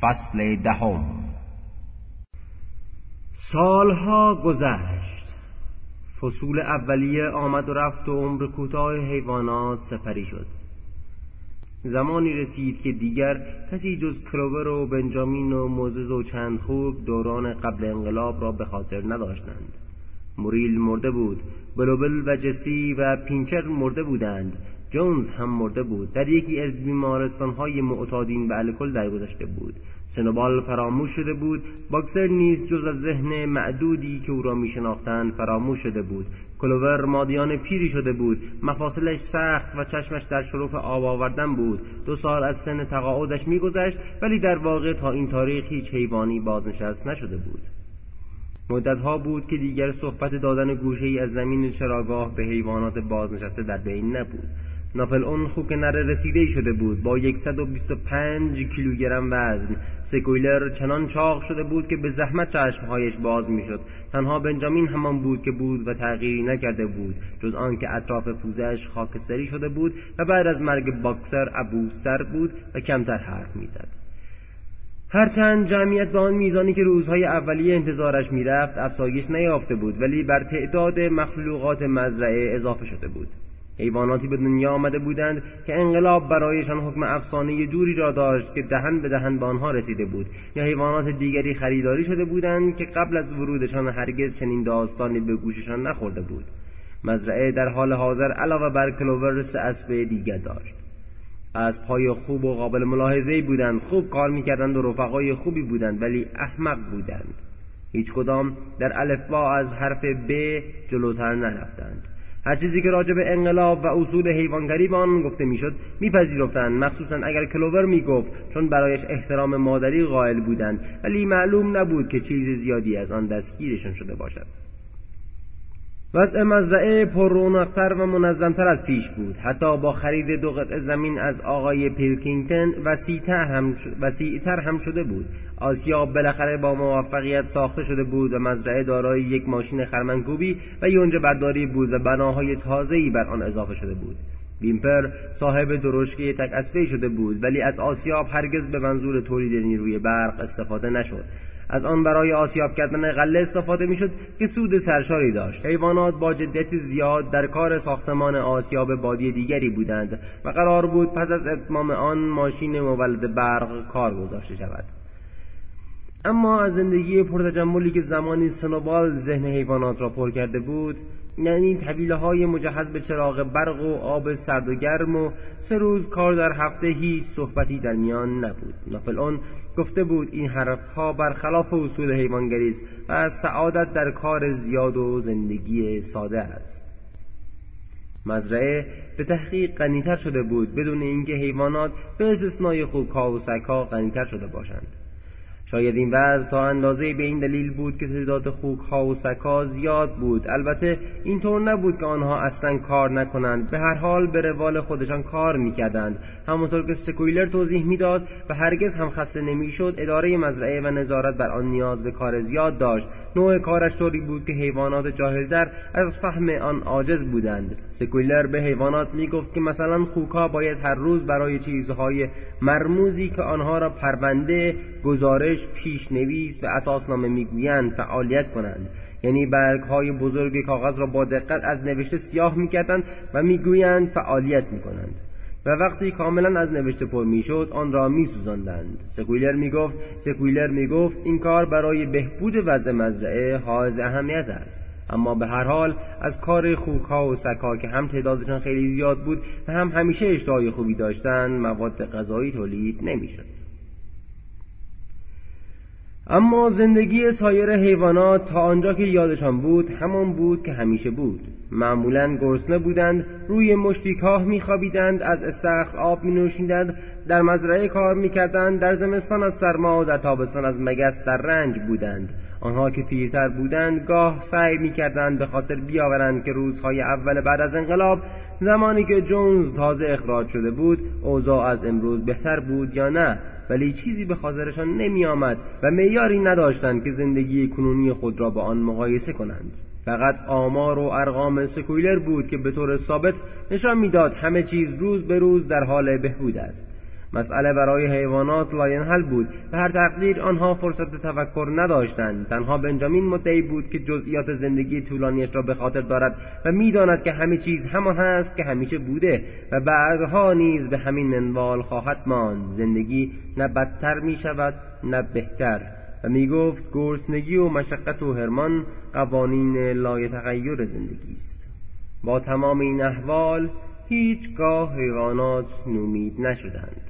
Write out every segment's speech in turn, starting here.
فصل دهم. سالها گذشت. فصول اولیه آمد و رفت و عمر کوتاه حیوانات سپری شد. زمانی رسید که دیگر کسی جز کلوور و بنجامین و موزز و چند خوب دوران قبل انقلاب را به خاطر نداشتند. موریل مرده بود بلوبل و جسی و پینچر مرده بودند. جونز هم مرده بود. در یکی از بیمارستانهای معتادین به الکل درگذشته بود. سنوبال فراموش شده بود. باکسر نیز جز از ذهن معدودی که او را میشناختند فراموش شده بود. کلوور مادیان پیری شده بود. مفاصلش سخت و چشمش در شرف آب آوردن بود. دو سال از سن تقاعدش میگذشت ولی در واقع تا این تاریخ هیچ حیوانی بازنشست نشده بود. مدتها بود که دیگر صحبت دادن گوشه ای از زمین چراگاه به حیوانات بازنشسته در بین نبود. ناپل اون خوک نر رسیده شده بود. با 125 کیلوگرم وزن. سکویلر چنان چاق شده بود که به زحمت چشمهایش باز می‌شد. تنها بنجامین همان بود که بود و تغییری نکرده بود. جز آنکه اطراف پوزش خاکستری شده بود و بعد از مرگ باکسر ابوستر بود و کمتر حرف می‌زد. هرچند جمعیت به آن میزانی که روزهای اولیه انتظارش می‌رفت افزایش نیافته بود ولی بر تعداد مخلوقات مزرعه اضافه شده بود. حیواناتی به دنیا آمده بودند که انقلاب برایشان حکم افسانه دوری را داشت که دهن به دهن به آنها رسیده بود. یا حیوانات دیگری خریداری شده بودند که قبل از ورودشان هرگز چنین داستانی به گوششان نخورده بود. مزرعه در حال حاضر علاوه بر کلوور سه اسب دیگر داشت. از پای خوب و قابل ملاحظه بودند. خوب کار می‌کردند و رفقای خوبی بودند ولی احمق بودند. هیچ کدام در الفبا از حرف ب جلوتر نرفتند. هر چیزی که راجع به انقلاب و اصول حیوانگری به آن گفته می‌شد میپذیرفتند. مخصوصا اگر کلوور می‌گفت چون برایش احترام مادری قائل بودند. ولی معلوم نبود که چیز زیادی از آن دستگیرشان شده باشد. وضع مزرعه پر رونقتر و منظمتر از پیش بود. حتی با خرید دو قطعه زمین از آقای پیلکینگتن وسیعتر هم, شده بود. آسیاب بالاخره با موفقیت ساخته شده بود و مزرعه دارای یک ماشین خرمنکوبی و یونجه برداری بود و بناهای تازه‌ای بر آن اضافه شده بود. بیمپر صاحب درشکه تک اسبه شده بود ولی از آسیاب هرگز به منظور تولید نیروی برق استفاده نشد. از آن برای آسیاب کردن غله استفاده می‌شد که سود سرشاری داشت. حیوانات با جدیت زیاد در کار ساختمان آسیاب بادی دیگری بودند و قرار بود پس از اتمام آن ماشین مولد برق کار گذاشته شود. اما از زندگی پرتجملی که زمانی سنوبال ذهن حیوانات را پر کرده بود یعنی طویله های مجهز به چراغ برق و آب سرد و گرم و سه روز کار در هفته هیچ صحبتی در میان نبود. ناپلئون گفته بود این حرفها برخلاف اصول حیوانگری است و سعادت در کار زیاد و زندگی ساده است. مزرعه به تحقیق غنیتر شده بود بدون اینکه حیوانات به استثنای خوکها و سگها غنیتر شده باشند. شاید این وضع تا اندازه به این دلیل بود که تعداد خوک ها و سکا زیاد بود. البته اینطور نبود که آنها اصلا کار نکنند. به هر حال به روال خودشان کار می‌کردند. همانطور که سکویلر توضیح می‌داد و هرگز هم خسته نمی‌شد اداره مزرعه و نظارت بر آن نیاز به کار زیاد داشت. نوع کارش طوری بود که حیوانات جاهلتر از فهم آن عاجز بودند. سکویلر به حیوانات می‌گفت که مثلا خوکها باید هر روز برای چیزهای مرموزی که آنها را پرونده گزارش پیشنویس و اساسنامه می‌گویند فعالیت کنند. یعنی برگ های بزرگ کاغذ را با دقت از نوشته سیاه می‌کردند و می‌گویند فعالیت می‌کنند. و وقتی کاملا از نوشته پر می‌شد آن را میسوزاندند. سکویلر می‌گفت سکویلر می‌گفت این کار برای بهبود وضع مزرعه حائز اهمیت است. اما به هر حال از کار خوکها و سگها که هم تعدادشان خیلی زیاد بود و هم همیشه اشتهای خوبی داشتند مواد غذایی تولید نمی‌شد. اما زندگی سایر حیوانات تا آنجا که یادشان بود همان بود که همیشه بود. معمولا گرسنه بودند روی مشتی کاه میخوابیدند از استخر آب مینوشیدند در مزرعه کار می‌کردند در زمستان از سرما و در تابستان از مگس در رنج بودند. آنها که پیرتر بودند گاه سعی می‌کردند به خاطر بیاورند که روزهای اول بعد از انقلاب زمانی که جونز تازه اخراج شده بود اوضاع از امروز بهتر بود یا نه. ولی چیزی به خاطرشان نمی آمد و معیاری نداشتند که زندگی کنونی خود را با آن مقایسه کنند. فقط آمار و ارقام اسکوئیلر بود که به طور ثابت نشان می‌داد همه چیز روز به روز در حال بهبود است. مسئله برای حیوانات لاینحل بود به هر تقدیر آنها فرصت تفکر نداشتند. تنها بنجامین مدعی بود که جزئیات زندگی طولانیش را به خاطر دارد و می‌داند که همه چیز همان هست که همیشه بوده و بعدها نیز به همین منوال خواهد ماند. زندگی نه بدتر می شود نه بهتر. و می گفت گرسنگی و مشقت و هرمان قوانین لایتغیر زندگی است. با تمام این احوال هیچگاه حیوانات نومید نشدند.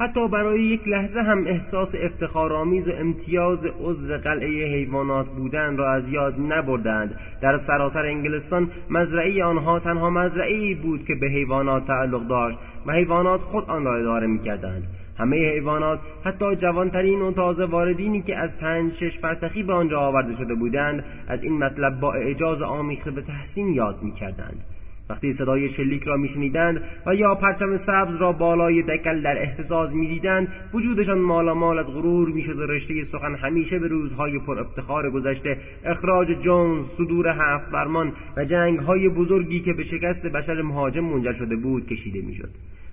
حتی برای یک لحظه هم احساس افتخارآمیز و امتیاز عضو قلعه حیوانات بودن را از یاد نبردند. در سراسر انگلستان مزرعه آنها تنها مزرعه بود که به حیوانات تعلق داشت و حیوانات خود آن را اداره می‌کردند. همه حیوانات حتی جوانترین و تازه واردینی که از پنج شش فرسخی به آنجا آورده شده بودند از این مطلب با اعجاز آمیخته به تحسین یاد می‌کردند. وقتی صدای شلیک را میشنیدند و یا پرچم سبز را بالای دکل در احتزاز می‌دیدند وجودشان مالامال از غرور می‌شد و رشته سخن همیشه به روزهای پر افتخار گذشته اخراج جونز صدور هفت برمان و جنگهای بزرگی که به شکست بشر مهاجم منجر شده بود کشیده می‌شد.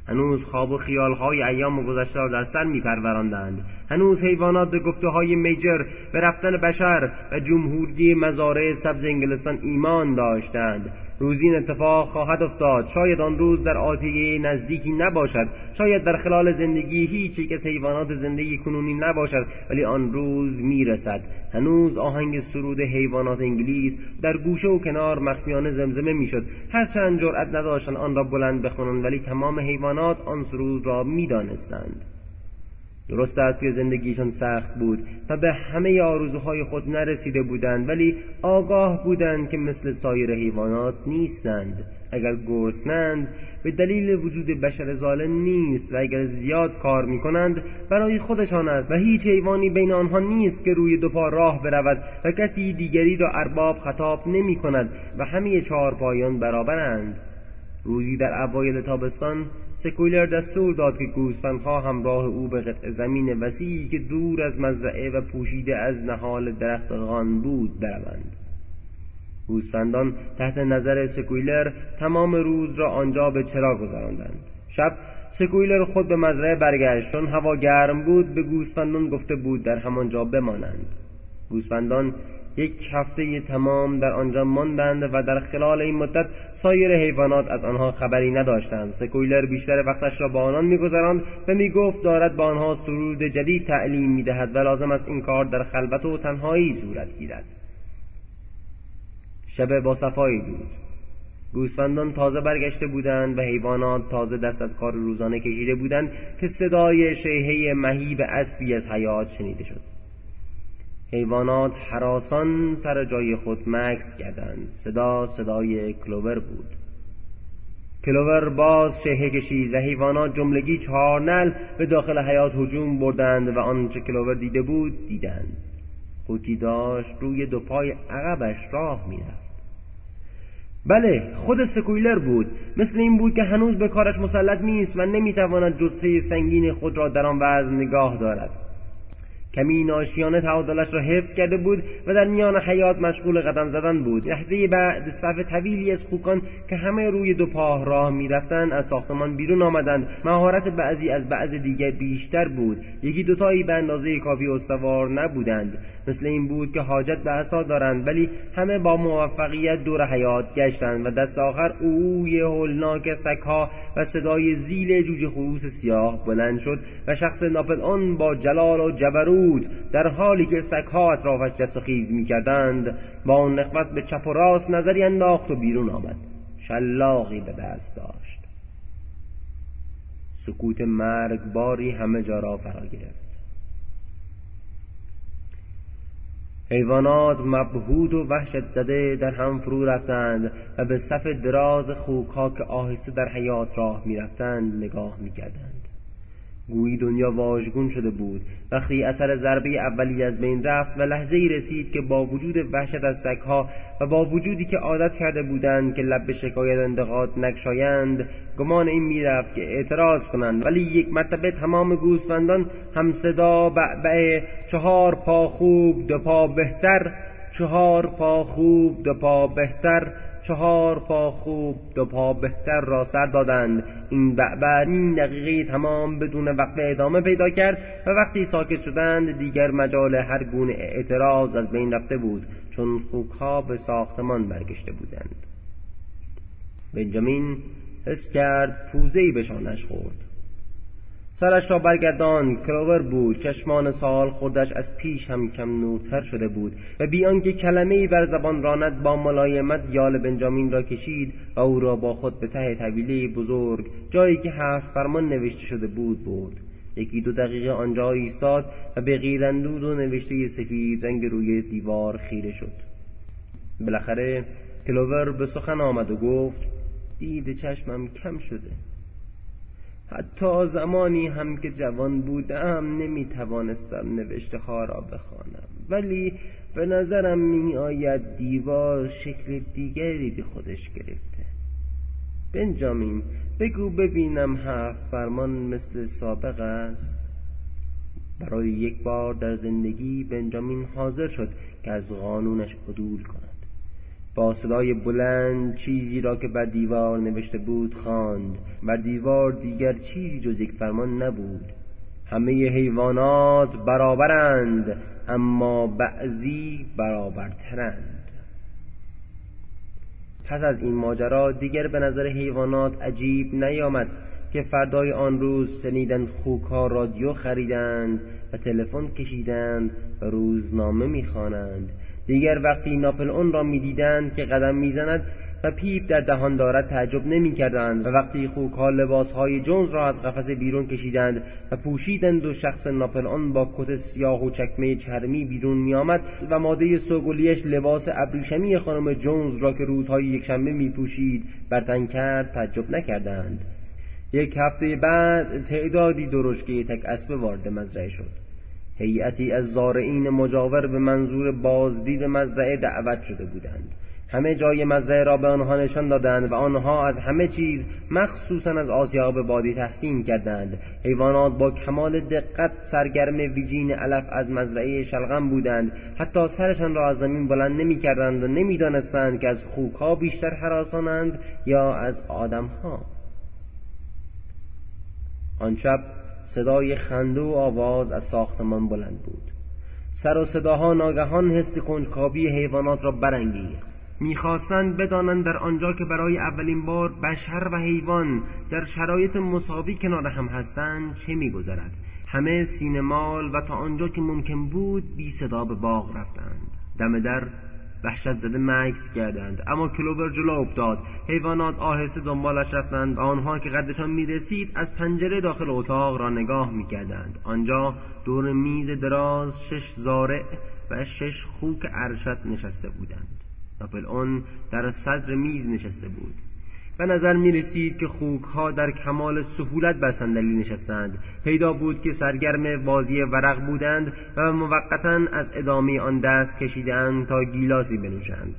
هنوز خواب و خیالهای ایام گذشته را در سر میپروراندند. هنوز حیوانات به گفته های میجر به رفتن بشر و جمهوری مزارع سبز انگلستان ایمان داشتند. روز این اتفاق خواهد افتاد. شاید آن روز در آتیه نزدیکی نباشد. شاید در خلال زندگی هیچ یک از حیوانات زندگی کنونی نباشد ولی آن روز می‌رسد. هنوز آهنگ سرود حیوانات انگلیس در گوشه و کنار مخفیانه زمزمه می‌شد. هرچند جرأت نداشتند آن را بلند بخوانند ولی تمام حیوانات آن سرود را می‌دانستند. درست است که زندگیشان سخت بود و به همه آرزوهای خود نرسیده بودند ولی آگاه بودند که مثل سایر حیوانات نیستند. اگر گرسنند به دلیل وجود بشر ظالم نیست و اگر زیاد کار می کنند برای خودشان است و هیچ حیوانی بین آنها نیست که روی دو پا راه برود و کسی دیگری را ارباب خطاب نمی کند و همه چهار پایان برابرند. روزی در اوایل تابستان سکویلر دستور داد که گوسفندها همراه او به قطع زمین وسیعی که دور از مزرعه و پوشیده از نهال درختان بود بروند. گوسفندان تحت نظر سکویلر تمام روز را آنجا به چرا گذراندند. شب سکویلر خود به مزرعه برگشت. چون هوا گرم بود. به گوسفندان گفته بود در همانجا بمانند. گوسفندان یک هفته تمام در آنجا ماندند و در خلال این مدت سایر حیوانات از آنها خبری نداشتند. سکویلر بیشتر وقتش را با آنان میگذراند و می‌گفت دارد با آنها سرود جدید تعلیم می‌دهد و لازم است این کار در خلوت و تنهایی صورت گیرد. شب با صفایی بود. گوسفندان تازه برگشته بودند و حیوانات تازه دست از کار روزانه کشیده بودند که صدای شیهه مهیب اسبی از حیات شنیده شد. حیوانات حراسان سر جای خود مکس کردند. صدا صدای کلوور بود. کلوور باز شهه کشید و حیوانات جملگی چهار نل به داخل حیات هجوم بردند و آنچه کلوور دیده بود دیدند. قوطی داشت روی دو پای عقبش راه می‌رفت. بله خود سکویلر بود. مثل این بود که هنوز به کارش مسلط نیست و نمی‌تواند جثه سنگین خود را در آن وزن نگاه دارد. کمی ناشیانه تعادلش را حفظ کرده بود و در میان حیات مشغول قدم زدن بود. لحظه بعد صف طویلی از خوکان که همه روی دو پاه راه می‌رفتند از ساختمان بیرون آمدند. مهارت بعضی از بعض دیگر بیشتر بود. یکی دوتایی به اندازه کافی استوار نبودند. مثل این بود که حاجت به عصا دارند ولی همه با موفقیت دور حیات گشتند و دست آخر اوی هولناک سگها و صدای زیل جوجه خروس سیاه بلند شد و شخص ناپل آن با جلال و جبروت در حالی که سگها اطرافش جست و خیز می‌کردند با نخوت به چپ و راست نظری انداخت و بیرون آمد. شلاقی به دست داشت. سکوت مرگ باری همه جا را فرا گرفت. حیوانات مبهود و وحشت زده در هم فرو رفتند و به صف دراز خوکها که آهسته در حیات راه می‌رفتند نگاه می‌کردند. گویی دنیا واژگون شده بود. وقتی اثر ضربه اولی از بین رفت و لحظه ای رسید که با وجود وحشت از سگها و با وجودی که عادت کرده بودند که لب به شکایت انتقاد نگشایند گمان این می‌رفت که اعتراض کنند. ولی یک مرتبه تمام گوسفندان هم صدا بعبع چهار پا خوب دو پا بهتر چهار پا خوب دو پا بهتر چهار پا خوب دو پا بهتر را سر دادند. این بعد این دقیقه تمام بدون وقت ادامه پیدا کرد و وقتی ساکت شدند دیگر مجال هر گونه اعتراض از بین رفته بود چون خوکها به ساختمان برگشته بودند. بنجامین حس کرد پوزهای به شانش خورد. سرش را برگردان کلوور بود. چشمان سال خوردش از پیش هم کم نورتر شده بود. و بیان که کلمه بر زبان راند با ملایمت یال بنجامین را کشید و او را با خود به ته طویله بزرگ جایی که هفت فرمان نوشته شده بود برد. یکی دو دقیقه آنجا ایستاد و به غیرندود و نوشته سفید رنگ روی دیوار خیره شد. بالاخره کلوور به سخن آمد و گفت دید چشمم کم شده. حتی زمانی هم که جوان بودم نمی توانستم نوشته ها را بخوانم. ولی به نظرم می آید دیوار شکل دیگری به خودش گرفته. بنجامین بگو ببینم هفت فرمان مثل سابق است. برای یک بار در زندگی بنجامین حاضر شد که از قانونش عدول کند. با صدای بلند چیزی را که بر دیوار نوشته بود خواند. بر دیوار دیگر چیزی جز یک فرمان نبود. همه حیوانات برابرند اما بعضی برابرترند. پس از این ماجرا دیگر به نظر حیوانات عجیب نیامد که فردای آن روز شنیدند خوکها رادیو خریدند و تلفن کشیدند و روزنامه می‌خوانند. دیگر وقتی ناپل اون را می‌دیدند که قدم می‌زند و پیپ در دهان دارد تعجب نمی‌کردند و وقتی خوکها لباسهای جونز را از قفس بیرون کشیدند و پوشیدند و شخص ناپل اون با کت سیاه و چکمه چرمی بیرون میآمد و ماده سوگلیش لباس ابریشمی خانم جونز را که روزهای یکشنبه میپوشید برتن کرد تعجب نکردند. یک هفته بعد تعدادی درشگه تک اسب وارد مزرعه شد. هیئتی از زارعین مجاور به منظور بازدید مزرعه دعوت شده بودند. همه جای مزرعه را به آنها نشان دادند و آنها از همه چیز مخصوصا از آسیاب بادی تحسین کردند. حیوانات با کمال دقت سرگرم ویجین علف از مزرعه شلغم بودند. حتی سرشان را از زمین بلند نمی کردند و نمی‌دانستند که از خوکها بیشتر حراسانند یا از آدمها. آن شب صدای خنده و آواز از ساختمان بلند بود. سر و صداها ناگهان حس کنجکاوی حیوانات را برانگیخت. می‌خواستند بدانند در آنجا که برای اولین بار بشر و حیوان در شرایط مساوی کنار هم هستند چه میگذرد؟ همه سینمال و تا آنجا که ممکن بود بی صدا به باغ رفتند. دم در وحشت زده مکس کردند. اما کلوبر جلو افتاد. حیوانات آهسته دنبالش رفتند و آنها که قدشان می‌رسید از پنجره داخل اتاق را نگاه می‌کردند. آنجا دور میز دراز شش زارع و شش خوک ارشد نشسته بودند. ناپل اون در صدر میز نشسته بود. به نظر می رسید که خوکها در کمال سهولت بر صندلی نشستند. پیدا بود که سرگرم بازی ورق بودند و موقتا از ادامه آن دست کشیدند تا گیلاسی بنوشند.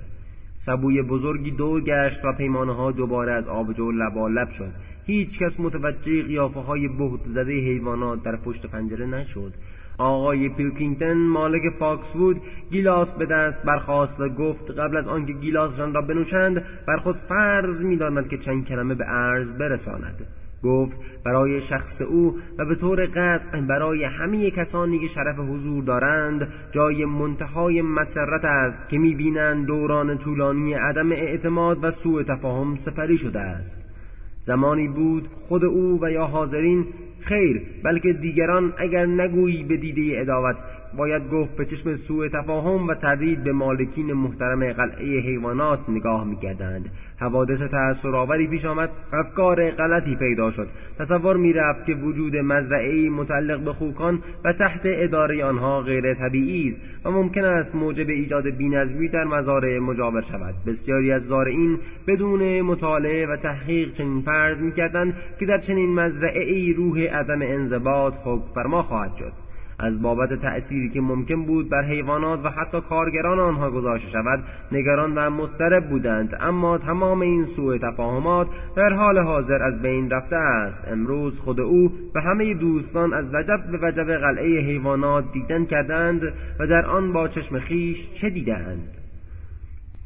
سبوی بزرگی دور گشت و پیمانه ها دوباره از آبجو لبالب شد. هیچ کس متوجه قیافه های بهت زده حیوانات در پشت پنجره نشد. آقای پیلکینگتن مالک فاکس‌وود گیلاس به دست برخاست و گفت قبل از آنکه گیلاسشان را بنوشند بر خود فرض می‌داند که چند کلمه به عرض برساند. گفت برای شخص او و به طور قطع برای همه کسانی که شرف حضور دارند جای منتهای مسرت است که می‌بینند دوران طولانی عدم اعتماد و سوء تفاهم سپری شده است. زمانی بود خود او و یا حاضرین خیر بلکه دیگران اگر نگویی به دیده اداوت باید گفت به چشم سوء تفاهم و تردید به مالکین محترم قلعه حیوانات نگاه می‌کردند. حوادث تأثرآوری پیش آمد افکار غلطی پیدا شد. تصور می‌رفت که وجود مزرعهای متعلق به خوکان و تحت اداره آنها غیر طبیعی است و ممکن است موجب ایجاد بینظمی در مزارع مجاور شود. بسیاری از زارعین بدون مطالعه و تحقیق چنین فرض می‌کردند که در چنین مزرعهای روح عدم انضباط حکم فرما خواهد شد. از بابت تأثیری که ممکن بود بر حیوانات و حتی کارگران آنها گذاشته شود نگران و مضطرب بودند. اما تمام این سوء تفاهمات در حال حاضر از بین رفته است. امروز خود او و همه دوستان از وجب به وجب قلعه حیوانات دیدن کردند و در آن با چشم خیش چه دیدند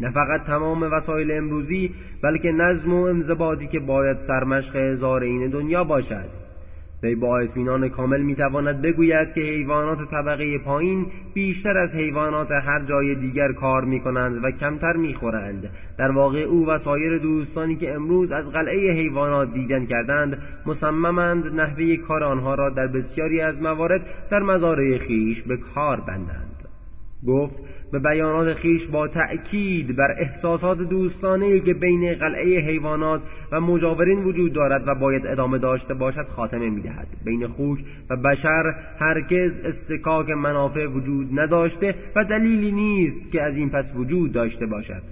نه فقط تمام وسایل امروزی بلکه نظم و انضباطی که باید سرمشق زارعین دنیا باشد. وی با اطمینان کامل می‌تواند بگوید که حیوانات طبقه پایین بیشتر از حیوانات هر جای دیگر کار می‌کنند و کمتر می‌خورند. در واقع او و سایر دوستانی که امروز از قلعه حیوانات دیدن کردند مصممند نحوه کار آنها را در بسیاری از موارد در مزارع خیش به کار بندند. گفت به بیانات خیش با تأکید بر احساسات دوستانه که بین قلعه حیوانات و مجاورین وجود دارد و باید ادامه داشته باشد خاتمه می‌دهد. بین خوک و بشر هرگز استکاک منافع وجود نداشته و دلیلی نیست که از این پس وجود داشته باشد.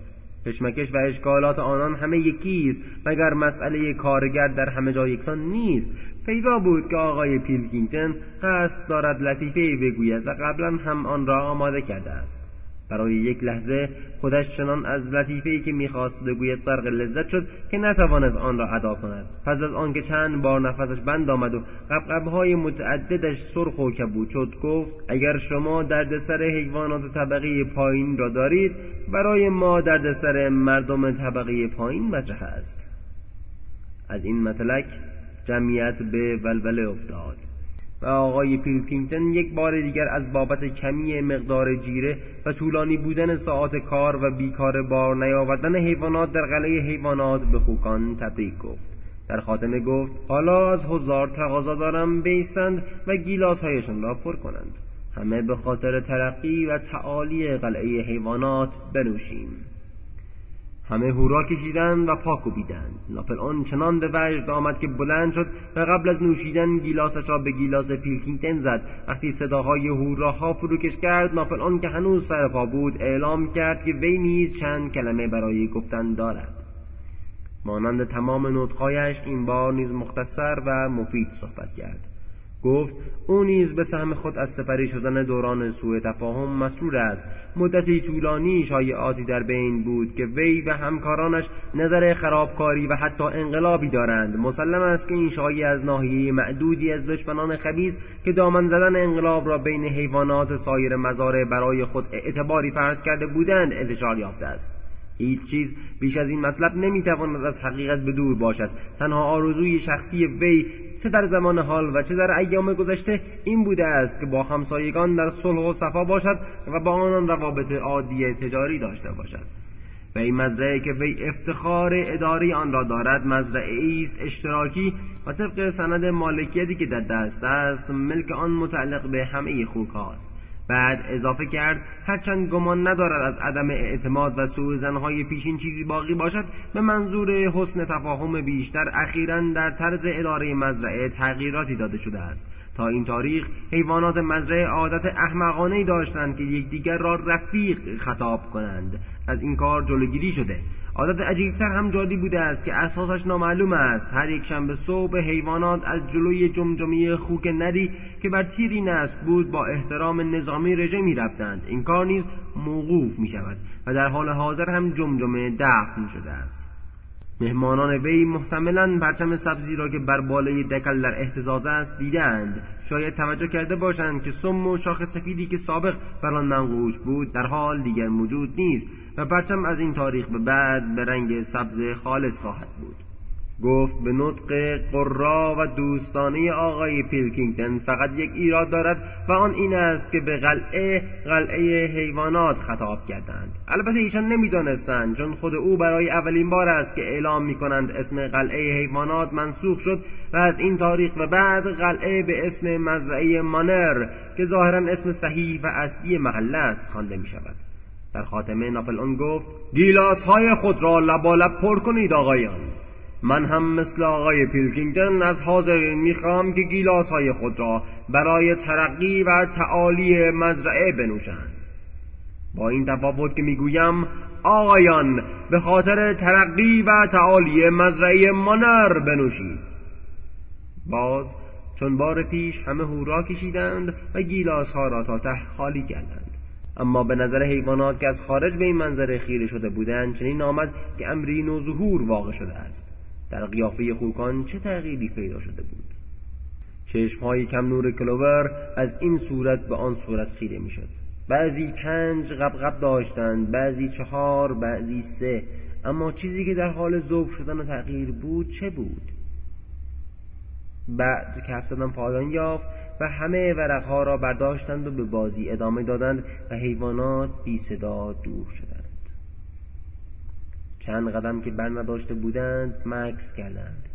کشمکش و اشکالات آنان همه یکی است مگر مسئله کارگر در همه جا یکسان نیست. پیدا بود که آقای پیلکینگتن قصد دارد لطیفه بگوید و قبلا هم آن را آماده کرده است. برای یک لحظه خودش چنان از لطیفهای که می‌خواست بگوید غرق لذت شد که نتوانست آن را ادا کند. پس از آنکه چند بار نفسش بند آمد و قبقبهای متعددش سرخ و کبود شد گفت اگر شما دردسر حیوانات طبقه پایین را دارید برای ما دردسر مردم طبقه پایین مطرح است. از این مطلق جمعیت به ولوله افتاد. و آقای پیلکینگتن یک بار دیگر از بابت کمی مقدار جیره و طولانی بودن ساعات کار و بیکار بار نیاوردن حیوانات در قلعه حیوانات به خوکان تبریک گفت. در خاتمه گفت حالا از هزار تقاضا دارم بیستند و گیلاس هایشان را پر کنند. همه به خاطر ترقی و تعالی قلعه حیوانات بنوشیم. همه هورا کشیدند و پا کوبیدند. ناپل آن چنان به وجد آمد که بلند شد و قبل از نوشیدن گیلاسش را به گیلاس پیلکینگتن زد. وقتی صداهای هوراها فروکش کرد ناپل آن که هنوز سر پا بود اعلام کرد که وی نیز چند کلمه برای گفتن دارد. مانند تمام نطقهایش این بار نیز مختصر و مفید صحبت کرد. گفت او نیز به سهم خود از سپری شدن دوران سوء تفاهم مسرور است. مدتی طولانی شایعاتی در بین بود که وی و همکارانش نظر خرابکاری و حتی انقلابی دارند. مسلم است که این شایعه از ناحیه معدودی از دشمنان خبیز که دامن زدن انقلاب را بین حیوانات سایر مزارع برای خود اعتباری فرض کرده بودند انتشار یافته است. هیچ چیز بیش از این مطلب نمی‌تواند از حقیقت به باشد. تنها آرزوی شخصی وی چه در زمان حال و چه در ایام گذشته این بوده است که با همسایگان در صلح و صفا باشد و با آنان روابط عادی تجاری داشته باشد. و این مزرعه که وی افتخار اداری آن را دارد مزرعه است اشتراکی و طبق سند مالکیتی که در دست است ملک آن متعلق به همه خوک هاست. بعد اضافه کرد هرچند گمان ندارد از عدم اعتماد و سوء زنهای پیشین چیزی باقی باشد به منظور حسن تفاهم بیشتر اخیرا در طرز اداره مزرعه تغییراتی داده شده است. تا این تاریخ حیوانات مزرعه عادت احمقانه داشتند که یکدیگر را رفیق خطاب کنند. از این کار جلوگیری شده. عادت عجیبتر هم جادی بوده است که اساسش نامعلوم است. هر یک شنبه صبح حیوانات از جلوی جمجمه خوک ندی که بر تیری نسل بود با احترام نظامی رژه می رفتند این کار نیز موقوف می شود و در حال حاضر هم جمجمه دفن شده است. مهمانان وی محتملا پرچم سبزی را که بر بالای دکل در احتزاز است دیدند. شاید توجه کرده باشند که سم و شاخ سفیدی که سابق بر آن منقوش بود در حال دیگر موجود نیست و پرچم از این تاریخ به بعد به رنگ سبز خالص خواهد بود. گفت به نطق قرا و دوستانه آقای پیلکینگتن فقط یک ایراد دارد و آن این است که به قلعه قلعه حیوانات خطاب کردند. البته ایشان نمی‌دانستند چون خود او برای اولین بار است که اعلام می کنند اسم قلعه حیوانات منسوخ شد و از این تاریخ و بعد قلعه به اسم مزرعه مانر که ظاهرا اسم صحیح و اصلی محله است خوانده می شود در خاتمه ناپلئون گفت گیلاس های خود را لبالب پر کنید آقایان. من هم مثل آقای پیلکینگتن از حاضرین می‌خواهم که گیلاس های خود را برای ترقی و تعالی مزرعه بنوشند. با این تفاوت که می‌گویم آقایان به خاطر ترقی و تعالی مزرعه مانر بنوشید. باز چون بار پیش همه هورا کشیدند و گیلاس ها را تا ته خالی کردند. اما به نظر حیوانات که از خارج به این منظره خیره شده بودند چنین آمد که امری نو ظهور واقع شده است. در قیافه خوکان چه تغییری پیدا شده بود؟ چشمهای کم نور کلوور از این صورت به آن صورت خیره می‌شد. بعضی پنج قبقب داشتند بعضی چهار بعضی سه. اما چیزی که در حال ذوب شدن و تغییر بود چه بود؟ بعد کف زدن پایان یافت و همه ورقها را برداشتند و به بازی ادامه دادند و حیوانات بی صدا دور شدند. چند قدم که بر نداشته بودند مکس کردند.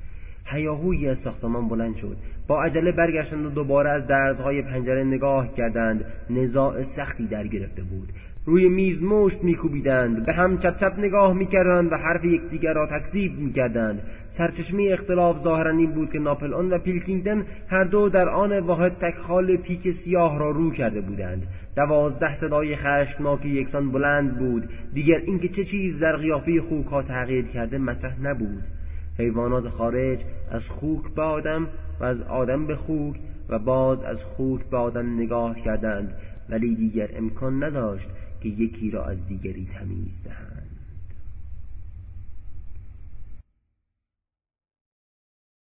هیاهویی از ساختمان بلند شد. با عجله برگشتند و دوباره از درزهای پنجره نگاه کردند. نزاع سختی در گرفته بود. روی میز مشت میکوبیدند. به هم چپ چپ نگاه می‌کردند و حرف یکدیگر را تکذیب می‌کردند. سرچشمه اختلاف ظاهرا این بود که ناپلئون و پیلکینگتن هر دو در آن واحد تکخال پیک سیاه را رو کرده بودند. دوازده صدای خشمناک یکسان بلند بود. دیگر اینکه چه چیز در قیافه خوک ها تغییر کرده مطرح نبود. حیوانات خارج از خوک به آدم و از آدم به خوک و باز از خوک به آدم نگاه کردند ولی دیگر امکان نداشت که یکی را از دیگری تمیز دهند.